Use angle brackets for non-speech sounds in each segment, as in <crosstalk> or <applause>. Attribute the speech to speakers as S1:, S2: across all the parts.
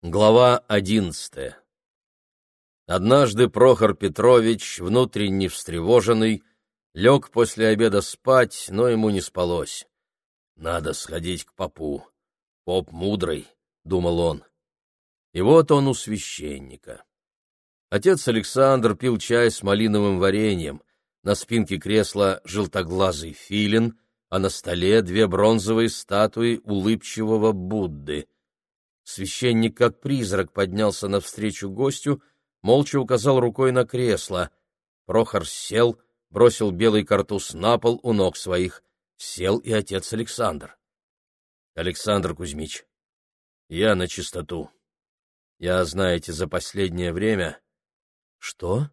S1: Глава одиннадцатая Однажды Прохор Петрович, внутренне встревоженный, лег после обеда спать, но ему не спалось. «Надо сходить к попу. Поп мудрый», — думал он. И вот он у священника. Отец Александр пил чай с малиновым вареньем. На спинке кресла желтоглазый филин, а на столе две бронзовые статуи улыбчивого Будды — Священник, как призрак, поднялся навстречу гостю, молча указал рукой на кресло. Прохор сел, бросил белый картуз на пол у ног своих. Сел и отец Александр. — Александр Кузьмич, я на чистоту. Я, знаете, за последнее время... — Что?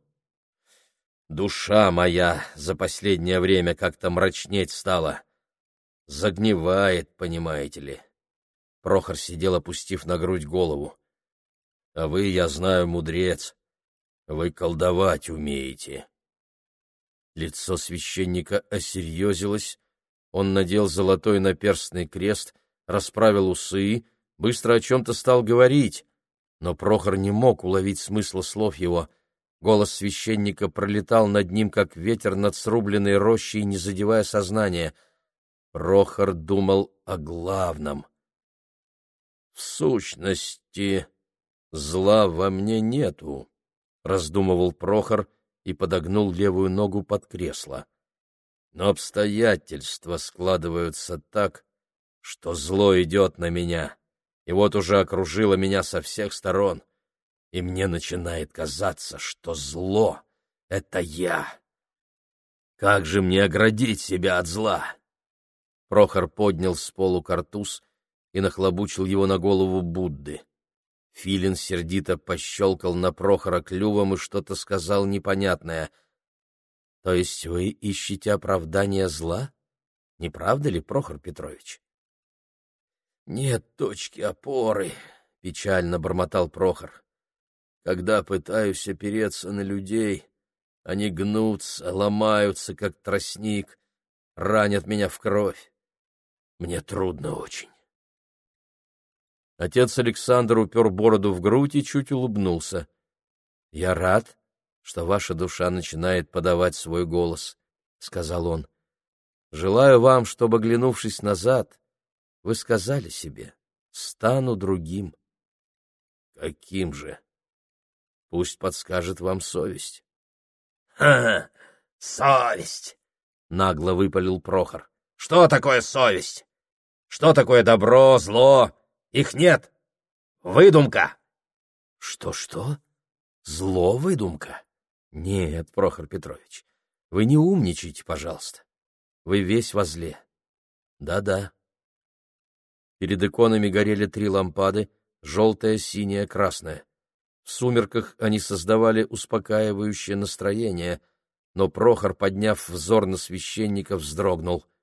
S1: — Душа моя за последнее время как-то мрачнеть стала. Загнивает, понимаете ли. Прохор сидел, опустив на грудь голову. — А вы, я знаю, мудрец. Вы колдовать умеете. Лицо священника осерьезилось. Он надел золотой наперстный крест, расправил усы, быстро о чем-то стал говорить. Но Прохор не мог уловить смысла слов его. Голос священника пролетал над ним, как ветер над срубленной рощей, не задевая сознания. Прохор думал о главном — в сущности, зла во мне нету, раздумывал Прохор и подогнул левую ногу под кресло. Но обстоятельства складываются так, что зло идет на меня, и вот уже окружило меня со всех сторон, и мне начинает казаться, что зло — это я. Как же мне оградить себя от зла? Прохор поднял с полу картуз и нахлобучил его на голову Будды. Филин сердито пощелкал на Прохора клювом и что-то сказал непонятное. — То есть вы ищете оправдание зла? Не правда ли, Прохор Петрович? — Нет точки опоры, — печально бормотал Прохор. — Когда пытаюсь опереться на людей, они гнутся, ломаются, как тростник, ранят меня в кровь. Мне трудно очень. Отец Александр упер бороду в грудь и чуть улыбнулся. — Я рад, что ваша душа начинает подавать свой голос, — сказал он. — Желаю вам, чтобы, глянувшись назад, вы сказали себе «стану другим». — Каким же? Пусть подскажет вам совесть. — Ха-ха! Совесть! — нагло выпалил Прохор. — Что такое совесть? Что такое добро, зло? Их нет. Выдумка. Что-что? Зло выдумка? Нет, Прохор Петрович, вы не умничайте, пожалуйста. Вы весь возле. Да-да. Перед иконами горели три лампады, желтая, синяя, красная. В сумерках они создавали успокаивающее настроение, но Прохор, подняв взор на священника, вздрогнул —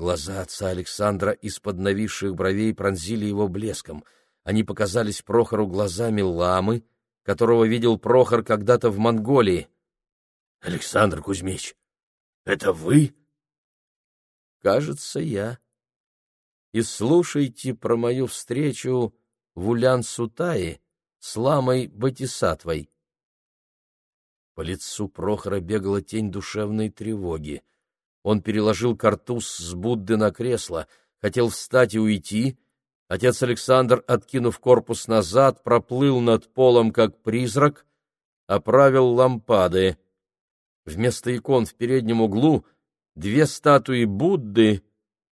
S1: Глаза отца Александра из-под нависших бровей пронзили его блеском. Они показались Прохору глазами ламы, которого видел Прохор когда-то в Монголии. — Александр Кузьмич, это вы? — Кажется, я. И слушайте про мою встречу в Улян-Сутае с ламой Батисатвой. По лицу Прохора бегала тень душевной тревоги. Он переложил картуз с Будды на кресло, хотел встать и уйти. Отец Александр, откинув корпус назад, проплыл над полом, как призрак, оправил лампады. Вместо икон в переднем углу две статуи Будды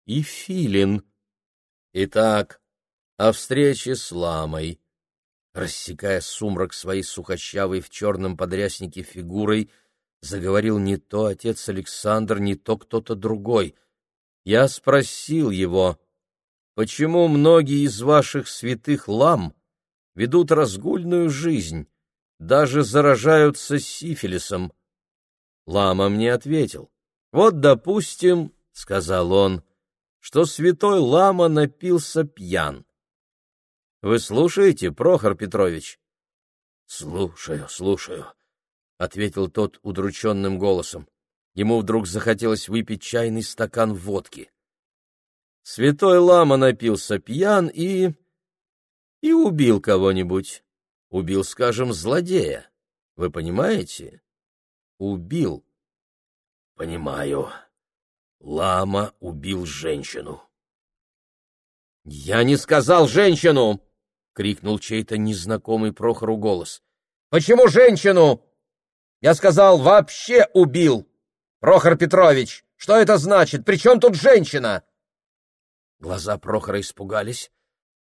S1: и филин. Итак, о встрече с ламой. Рассекая сумрак своей сухощавой в черном подряснике фигурой, заговорил не то отец Александр, не то кто-то другой. Я спросил его, почему многие из ваших святых лам ведут разгульную жизнь, даже заражаются сифилисом? Лама мне ответил, вот, допустим, — сказал он, — что святой лама напился пьян. Вы слушаете, Прохор Петрович? — Слушаю, слушаю, — ответил тот удрученным голосом. Ему вдруг захотелось выпить чайный стакан водки. Святой Лама напился пьян и... и убил кого-нибудь. Убил, скажем, злодея. Вы понимаете? Убил. Понимаю. Лама убил женщину. Я не сказал женщину! крикнул чей-то незнакомый Прохору голос. Почему женщину? Я сказал, вообще убил. Прохор Петрович, что это значит? При чем тут женщина? Глаза Прохора испугались,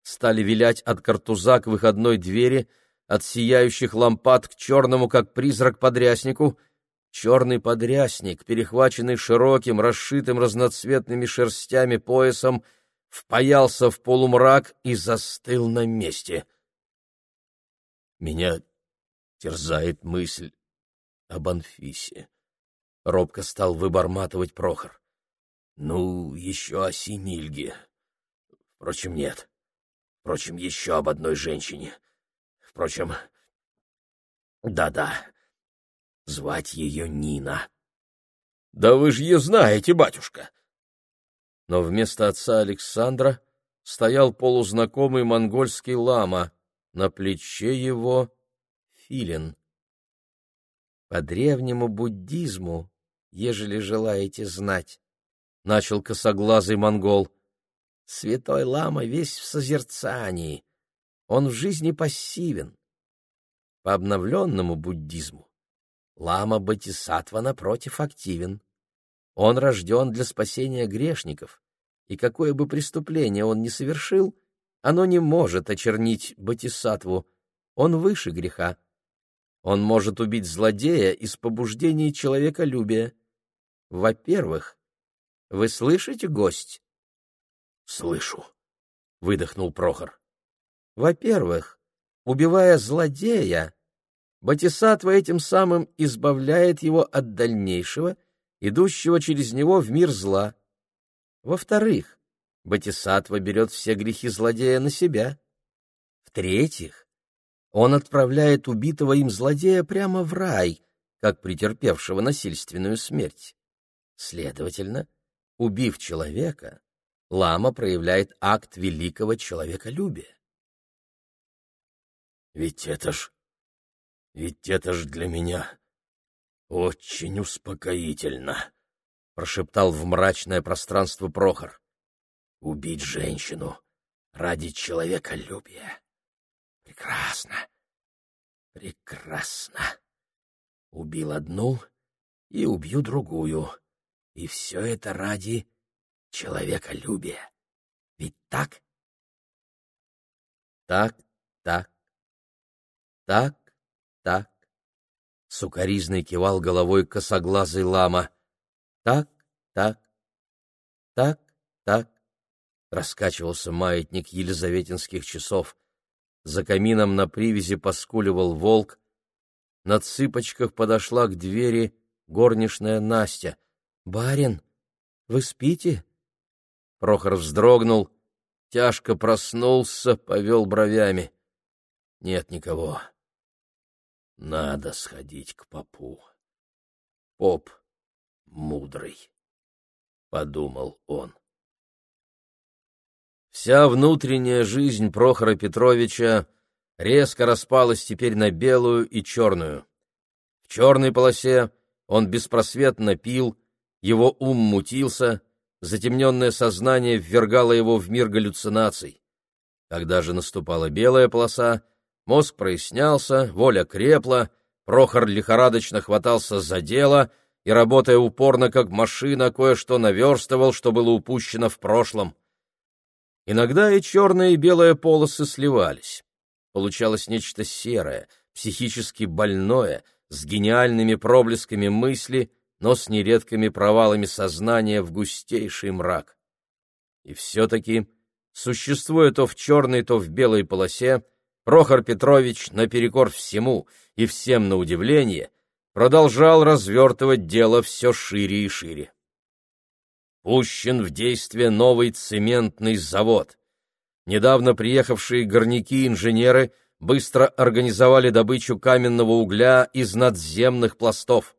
S1: стали вилять от картуза к выходной двери, от сияющих лампад к черному, как призрак, подряснику. Черный подрясник, перехваченный широким, расшитым разноцветными шерстями поясом, впаялся в полумрак и застыл на месте. Меня терзает мысль об Анфисе. Робко стал выборматывать Прохор. Ну, еще о Синильге. Впрочем, нет. Впрочем, еще об одной женщине. Впрочем, да-да, звать ее Нина. Да вы же ее знаете, батюшка. Но вместо отца Александра стоял полузнакомый монгольский лама, на плече его филин. По древнему буддизму, ежели желаете знать, начал косоглазый монгол. Святой лама весь в созерцании, он в жизни пассивен. По обновленному буддизму лама Бодхисаттва, напротив, активен. Он рожден для спасения грешников, и какое бы преступление он ни совершил, оно не может очернить Бодхисаттву, он выше греха. Он может убить злодея из побуждений человеколюбия. Во-первых, вы слышите, гость? — Слышу, — выдохнул Прохор. — Во-первых, убивая злодея, Батисатва этим самым избавляет его от дальнейшего, идущего через него в мир зла. Во-вторых, Батисатва берет все грехи злодея на себя. В-третьих, он отправляет убитого им злодея прямо в рай, как претерпевшего насильственную смерть. Следовательно, убив человека, лама проявляет акт великого человеколюбия. Ведь это ж... ведь это ж для меня очень успокоительно, — прошептал в мрачное пространство Прохор. Убить женщину ради человеколюбия. Прекрасно. Прекрасно. Убил одну и убью другую. И все это ради человеколюбия. Ведь так? Так, так, так, так. Сукаризный кивал головой косоглазый лама. Так, так, так, так. Раскачивался маятник елизаветинских часов — за камином на привязи поскуливал волк. На цыпочках подошла к двери горничная Настя. «Барин, вы спите?» Прохор вздрогнул, тяжко проснулся, повел бровями. «Нет никого. Надо сходить к попу. Поп мудрый», — подумал он. Вся внутренняя жизнь Прохора Петровича резко распалась теперь на белую и черную. В черной полосе он беспросветно пил, его ум мутился, затемненное сознание ввергало его в мир галлюцинаций. Когда же наступала белая полоса, мозг прояснялся, воля крепла, Прохор лихорадочно хватался за дело и, работая упорно как машина, кое-что наверстывал, что было упущено в прошлом — Иногда и черная, и белая полосы сливались. Получалось нечто серое, психически больное, с гениальными проблесками мысли, но с нередкими провалами сознания в густейший мрак. И все-таки, существуя то в черной, то в белой полосе, Прохор Петрович, наперекор всему и всем на удивление, продолжал развертывать дело все шире и шире пущен в действие новый цементный завод. Недавно приехавшие горняки-инженеры быстро организовали добычу каменного угля из надземных пластов.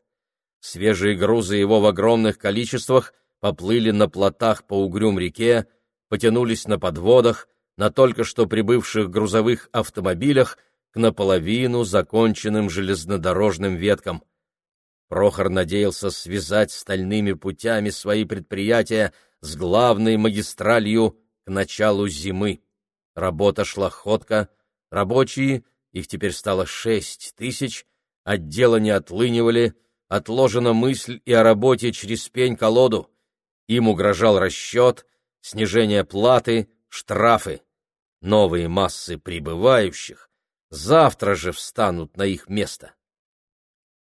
S1: Свежие грузы его в огромных количествах поплыли на плотах по угрюм реке, потянулись на подводах, на только что прибывших грузовых автомобилях к наполовину законченным железнодорожным веткам. Прохор надеялся связать стальными путями свои предприятия с главной магистралью к началу зимы. Работа шла ходко, рабочие, их теперь стало шесть тысяч, от дела не отлынивали, отложена мысль и о работе через пень-колоду. Им угрожал расчет, снижение платы, штрафы. Новые массы прибывающих завтра же встанут на их место.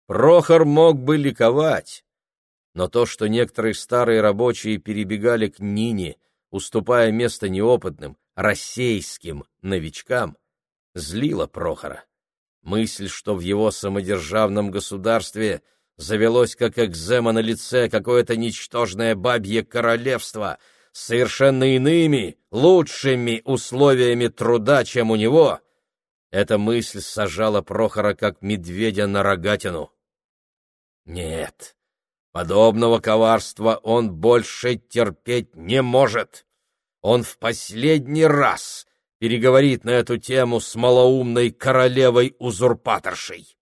S1: Прохор мог бы ликовать, но то, что некоторые старые рабочие перебегали к Нине, уступая место неопытным, российским новичкам, злило Прохора. Мысль, что в его самодержавном государстве завелось как экзема на лице какое-то ничтожное бабье королевство с совершенно иными, лучшими условиями труда, чем у него, эта мысль сажала Прохора как медведя на рогатину. Нет, подобного коварства он больше терпеть не может. Он в последний раз переговорит на эту тему с малоумной королевой-узурпаторшей.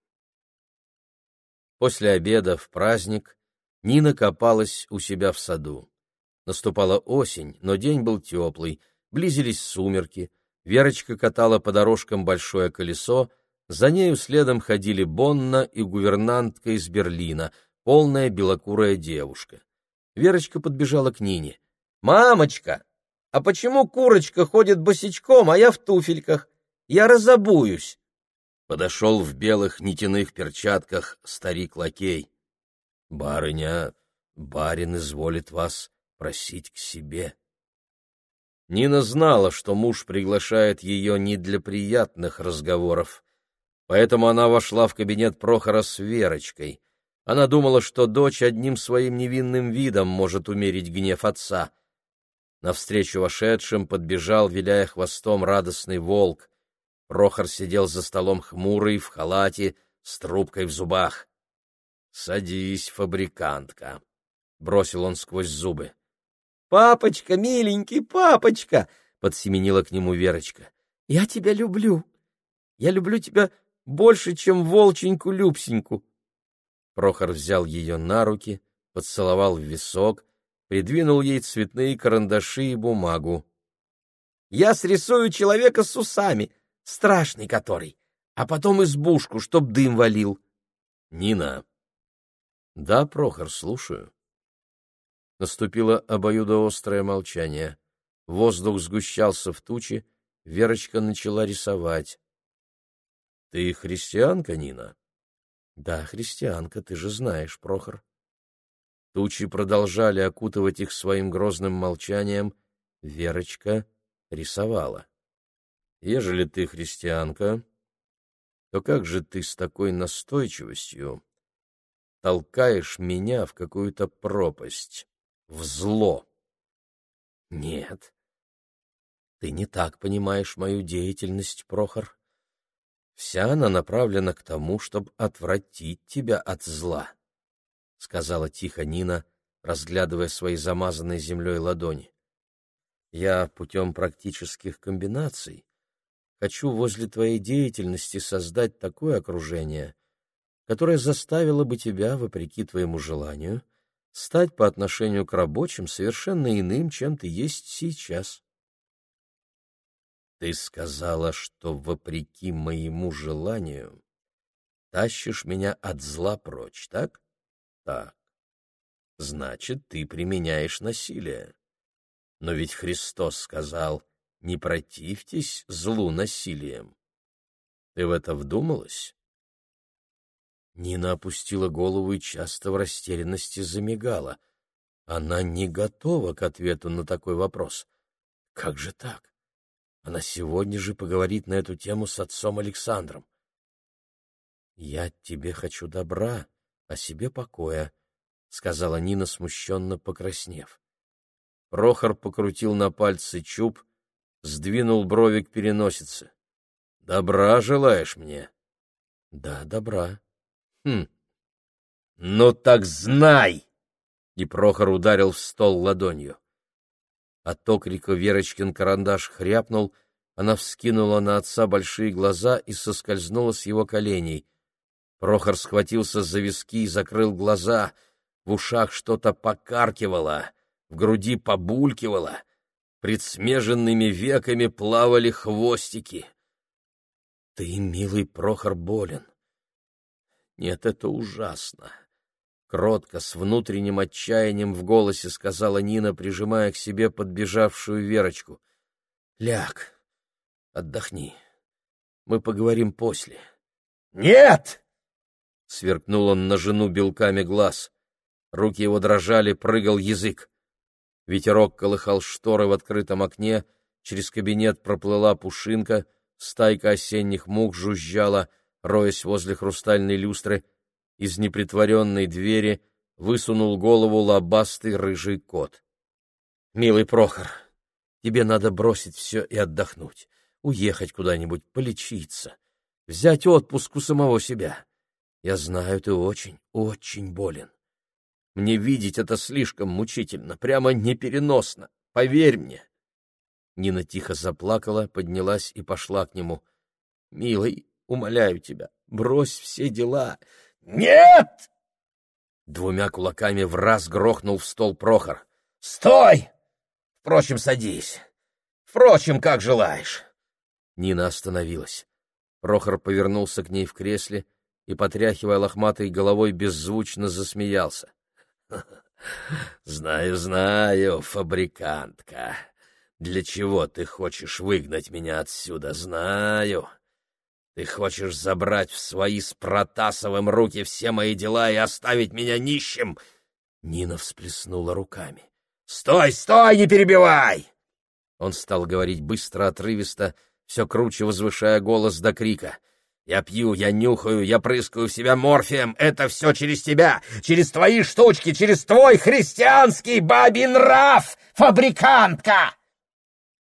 S1: После обеда в праздник Нина копалась у себя в саду. Наступала осень, но день был теплый, близились сумерки, Верочка катала по дорожкам большое колесо, за нею следом ходили Бонна и гувернантка из Берлина, полная белокурая девушка. Верочка подбежала к Нине. «Мамочка, а почему курочка ходит босичком, а я в туфельках? Я разобуюсь!» Подошел в белых нитяных перчатках старик-лакей. «Барыня, барин изволит вас просить к себе». Нина знала, что муж приглашает ее не для приятных разговоров. Поэтому она вошла в кабинет Прохора с Верочкой. Она думала, что дочь одним своим невинным видом может умерить гнев отца. Навстречу вошедшим подбежал, виляя хвостом, радостный волк. Прохор сидел за столом хмурый, в халате, с трубкой в зубах. — Садись, фабрикантка, — бросил он сквозь зубы.
S2: «Папочка, миленький, папочка!» — подсеменила к нему Верочка. «Я тебя люблю. Я люблю тебя больше, чем волченьку-любсеньку».
S1: Прохор взял ее на руки, поцеловал в висок, придвинул ей цветные карандаши и бумагу.
S2: «Я срисую человека с усами, страшный который, а потом избушку, чтоб дым валил».
S1: «Нина». «Да, Прохор, слушаю». Наступило обоюдоострое молчание. Воздух сгущался в тучи, Верочка начала рисовать. — Ты христианка, Нина? — Да, христианка, ты же знаешь, Прохор. Тучи продолжали окутывать их своим грозным молчанием. Верочка рисовала. — Ежели ты христианка, то как же ты с такой настойчивостью толкаешь меня в какую-то пропасть? в зло. Нет, ты не так понимаешь мою деятельность, Прохор. Вся она направлена к тому, чтобы отвратить тебя от зла, — сказала тихо Нина, разглядывая свои замазанные землей ладони. Я путем практических комбинаций хочу возле твоей деятельности создать такое окружение, которое заставило бы тебя, вопреки твоему желанию, — стать по отношению к рабочим совершенно иным, чем ты есть сейчас. Ты сказала, что, вопреки моему желанию, тащишь меня от зла прочь, так? Так. Значит, ты применяешь насилие. Но ведь Христос сказал, не противьтесь злу насилием. Ты в это вдумалась? Нина опустила голову и часто в растерянности замигала. Она не готова к ответу на такой вопрос. Как же так? Она сегодня же поговорит на эту тему с отцом Александром. «Я тебе хочу добра, а себе покоя», — сказала Нина, смущенно покраснев. Прохор покрутил на пальце чуб, сдвинул брови к переносице. «Добра желаешь мне?» «Да, добра», Хм. Ну так знай! И Прохор ударил в стол ладонью.
S2: От окрика Верочкин карандаш хряпнул, она вскинула на отца большие глаза и соскользнула с его коленей. Прохор схватился за виски и закрыл глаза. В ушах что-то покаркивало, в груди побулькивало. Пред смеженными веками плавали хвостики. Ты, милый Прохор, болен. Нет, это ужасно. Кротко, с внутренним отчаянием в голосе сказала Нина, прижимая к себе подбежавшую Верочку. «Ляг, отдохни. Мы поговорим после».
S1: «Нет!»
S2: — сверкнул он на жену белками глаз. Руки его дрожали, прыгал язык. Ветерок колыхал шторы в открытом окне, через кабинет проплыла пушинка, стайка осенних мух жужжала, роясь возле хрустальной люстры — из непритворенной двери высунул голову лобастый рыжий кот. — Милый Прохор, тебе надо бросить все и отдохнуть, уехать куда-нибудь, полечиться, взять отпуск у самого себя. Я знаю, ты очень, очень болен. Мне видеть это слишком мучительно, прямо непереносно, поверь мне. Нина тихо заплакала, поднялась и пошла к нему. — Милый, умоляю тебя, брось все дела,
S1: «Нет!»
S2: Двумя кулаками в раз грохнул в стол Прохор.
S1: «Стой! Впрочем, садись. Впрочем, как желаешь».
S2: Нина остановилась. Прохор повернулся к ней в кресле и, потряхивая лохматой головой, беззвучно засмеялся. <laughs>
S1: «Знаю, знаю, фабрикантка. Для чего ты хочешь выгнать меня отсюда, знаю. Ты хочешь забрать в свои с Протасовым руки все мои дела и оставить меня нищим?»
S2: Нина всплеснула руками.
S1: «Стой, стой, не перебивай!»
S2: Он стал говорить быстро, отрывисто, все круче возвышая голос до крика.
S1: «Я пью, я нюхаю, я прыскаю в себя морфием. Это все через тебя, через твои штучки, через твой христианский бабин нрав, фабрикантка!»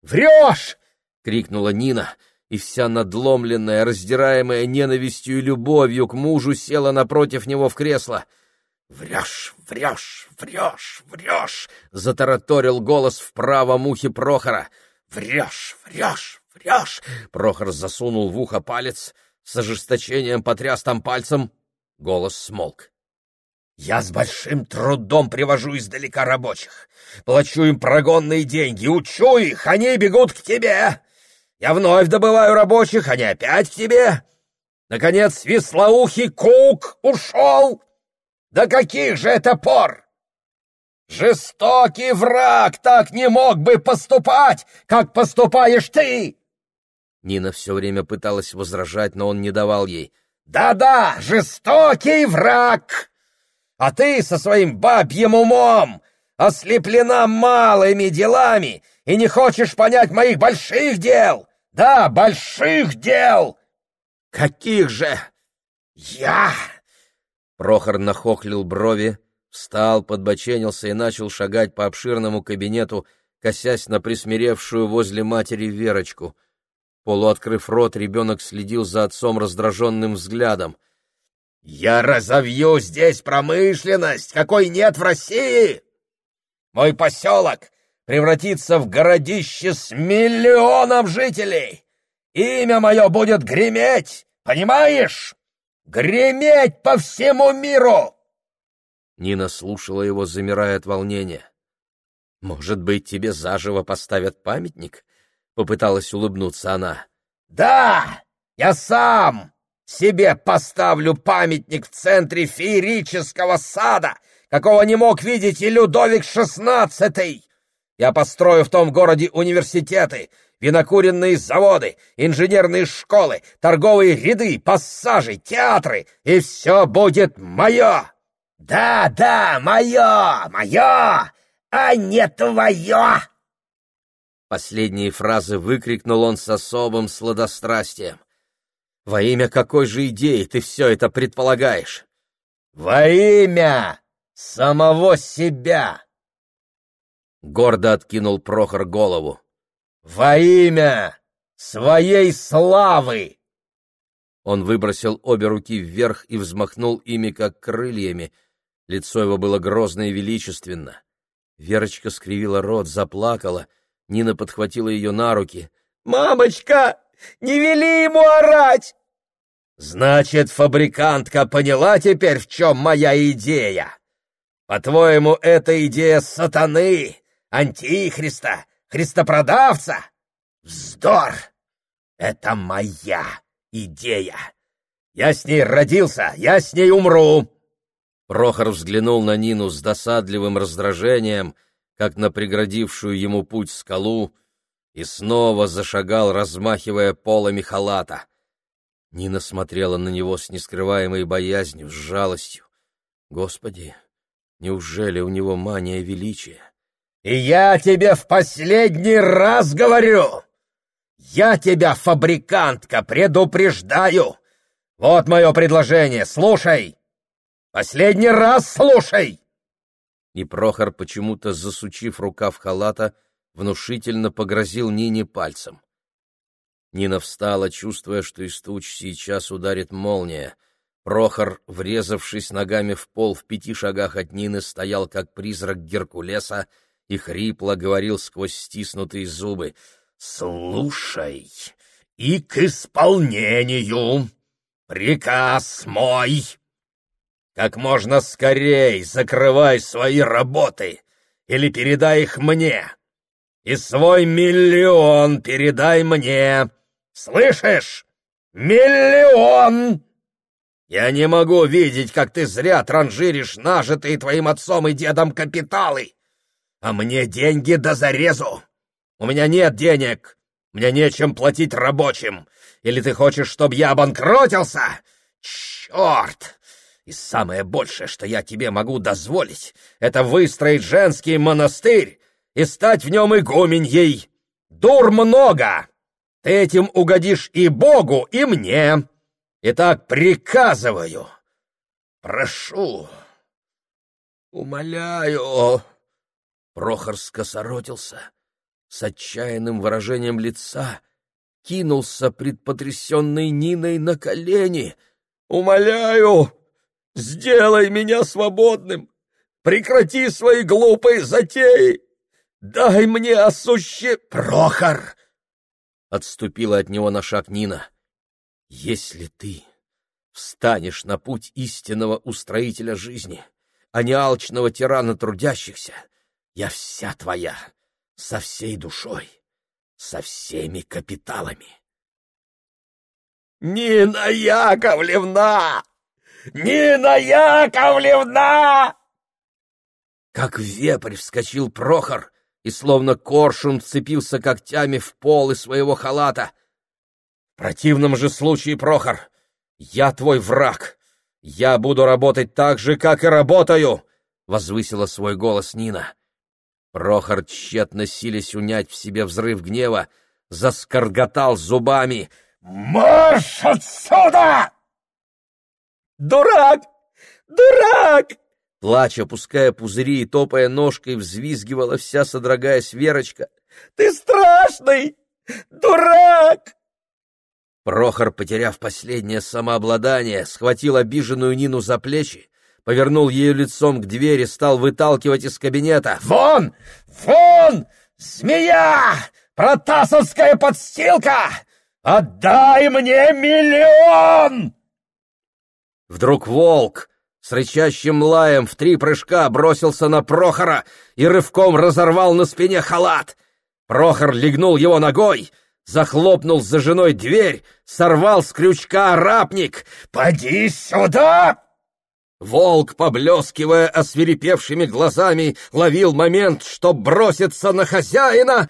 S2: «Врешь!» — крикнула Нина и вся надломленная, раздираемая ненавистью и любовью к мужу села напротив него в кресло.
S1: «Врешь, врешь, врешь, врешь!»
S2: — затараторил голос в правом ухе Прохора.
S1: «Врешь, врешь, врешь!»
S2: Прохор засунул в ухо палец, с ожесточением потряс там пальцем. Голос смолк.
S1: «Я с большим трудом привожу издалека рабочих. Плачу им прогонные деньги, учу их, они бегут к тебе. Я вновь добываю рабочих, они опять к тебе. Наконец, веслоухий Кук ушел. До каких же это пор? Жестокий враг так не мог бы поступать, как поступаешь ты!»
S2: Нина все время пыталась возражать, но он не давал ей.
S1: «Да-да, жестокий враг! А ты со своим бабьим умом ослеплена малыми делами и не хочешь понять моих больших дел!» Да, больших дел!
S2: Каких же?
S1: Я!
S2: Прохор нахохлил брови, встал, подбоченился и начал шагать по обширному кабинету, косясь на присмиревшую возле матери Верочку. Полуоткрыв рот, ребенок следил за отцом раздраженным взглядом.
S1: «Я разовью здесь промышленность, какой нет в России! Мой поселок превратиться в городище с миллионом жителей. Имя мое будет греметь, понимаешь? Греметь по всему миру!»
S2: Нина слушала его, замирая от волнения. «Может быть, тебе заживо поставят памятник?» — попыталась улыбнуться она.
S1: «Да, я сам себе поставлю памятник в центре феерического сада, какого не мог видеть и Людовик шестнадцатый. Я построю в том городе университеты, винокуренные заводы, инженерные школы, торговые ряды, пассажи, театры, и все будет мое! Да, да, мое, мое, а не твое!»
S2: Последние фразы выкрикнул он с особым сладострастием. «Во имя какой же идеи ты все это предполагаешь?»
S1: «Во имя самого себя!»
S2: Гордо откинул Прохор голову.
S1: «Во имя своей славы!»
S2: Он выбросил обе руки вверх и взмахнул ими, как крыльями. Лицо его было грозно и величественно. Верочка скривила рот, заплакала. Нина подхватила ее на руки. «Мамочка, не вели ему орать!» «Значит, фабрикантка поняла теперь, в чем моя идея? По-твоему, это идея сатаны, антихриста, христопродавца? Вздор! Это моя идея. Я с ней родился, я с ней умру!» Прохор взглянул на Нину с досадливым раздражением, как на преградившую ему путь скалу, и снова зашагал, размахивая полами халата. Нина смотрела на него с нескрываемой боязнью, с жалостью. Господи, неужели у него мания величия? «И я тебе в последний раз говорю! Я тебя, фабрикантка, предупреждаю! Вот мое предложение, слушай!» Последний раз слушай!» И Прохор, почему-то засучив рукав халата, внушительно погрозил Нине пальцем. Нина встала, чувствуя, что из туч сейчас ударит молния. Прохор, врезавшись ногами в пол в пяти шагах от Нины, стоял как призрак Геркулеса и хрипло говорил сквозь стиснутые зубы. «Слушай, и к исполнению! Приказ мой!» Как можно скорей закрывай свои работы или передай их мне. И свой миллион передай мне. Слышишь? Миллион! Я не могу видеть, как ты зря транжиришь нажитые твоим отцом и дедом капиталы. А мне деньги до зарезу. У меня нет денег. Мне нечем платить рабочим. Или ты хочешь, чтобы я обанкротился? Черт! И самое большее, что я тебе могу дозволить, это выстроить женский монастырь и стать в нем игуменьей. Дур много! Ты этим угодишь и Богу, и мне. Итак, приказываю, прошу, умоляю. Прохор скосоротился, с отчаянным выражением лица, кинулся пред потрясенной Ниной на колени. «Умоляю, Сделай меня свободным! Прекрати свои глупые затеи! Дай мне осуще... Прохор! Отступила от него на шаг Нина. Если ты встанешь на путь истинного устроителя жизни, а не алчного тирана трудящихся, я вся твоя, со всей душой, со всеми капиталами. «Нина Яковлевна!» Нина Яковлевна!» Как вепрь вскочил Прохор и словно коршун вцепился когтями в полы своего халата. «В противном же случае, Прохор, я твой враг. Я буду работать так же, как и работаю!» — возвысила свой голос Нина. Прохор, тщетно силясь унять в себе взрыв гнева, заскорготал зубами. «Марш отсюда!» «Дурак! Дурак!» Плача, опуская пузыри и топая ножкой, взвизгивала вся, содрогаясь Верочка. «Ты страшный! Дурак!» Прохор, потеряв последнее самообладание, схватил обиженную Нину за плечи, повернул ее лицом к двери, стал выталкивать из кабинета. «Вон! Вон! Змея! Протасовская подстилка! Отдай мне миллион!» Вдруг волк с рычащим лаем в три прыжка бросился на Прохора и рывком разорвал на спине халат. Прохор легнул его ногой, захлопнул за женой дверь, сорвал с крючка арапник. «Поди сюда!» Волк, поблескивая освирепевшими глазами, ловил момент, чтоб броситься на хозяина,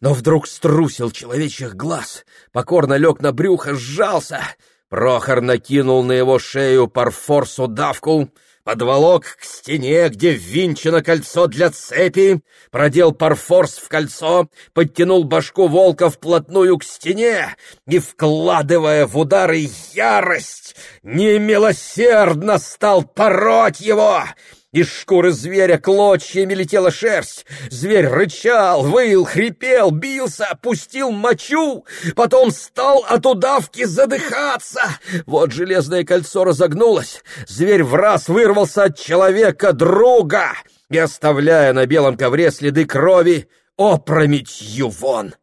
S2: но вдруг струсил человечьих глаз, покорно лег на брюхо, сжался — Прохор накинул на его шею парфорсу давку, подволок к стене, где ввинчено кольцо для цепи, продел парфорс в кольцо, подтянул башку волка вплотную к стене и, вкладывая в удары ярость, немилосердно стал пороть его — из шкуры зверя клочьями летела шерсть. Зверь рычал, выл, хрипел, бился, пустил мочу, потом стал от удавки задыхаться. Вот железное кольцо разогнулось. Зверь в раз вырвался от человека друга
S1: и оставляя на белом ковре следы крови, опрометью вон.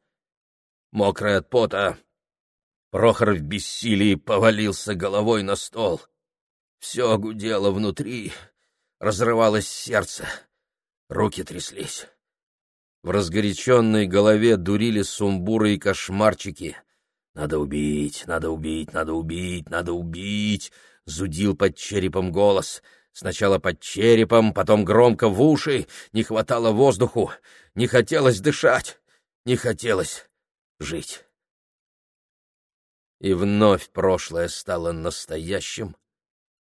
S1: Мокрый от пота, Прохор в бессилии повалился головой на стол. Все гудело внутри, разрывалось сердце, руки тряслись. В разгоряченной голове дурили сумбуры и кошмарчики. «Надо убить, надо убить, надо убить, надо убить!» — зудил под черепом голос. Сначала под черепом, потом громко в уши. Не хватало воздуху, не хотелось дышать, не хотелось жить. И вновь прошлое стало настоящим,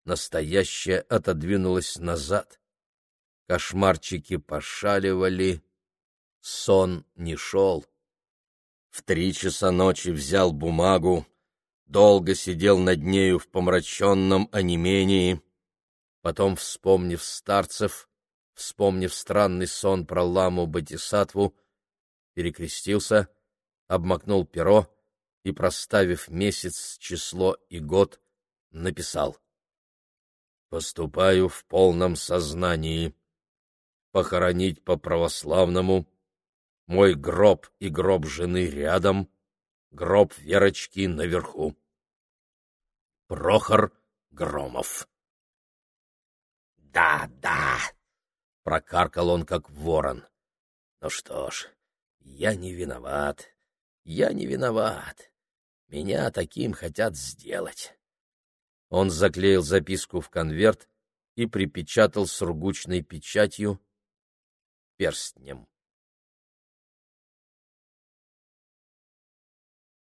S1: настоящее отодвинулось назад. Кошмарчики пошаливали, сон не шел. В три часа ночи взял бумагу, долго сидел над нею в помраченном онемении, потом, вспомнив старцев, вспомнив странный сон про ламу Батисатву, перекрестился, обмакнул перо и, проставив месяц, число и год, написал «Поступаю в полном сознании. Похоронить по-православному» Мой гроб и гроб жены рядом, гроб Верочки наверху. Прохор Громов. «Да, да!» — прокаркал он, как ворон. «Ну что ж, я не виноват, я не виноват. Меня таким хотят сделать». Он заклеил записку в конверт и припечатал сургучной печатью перстнем.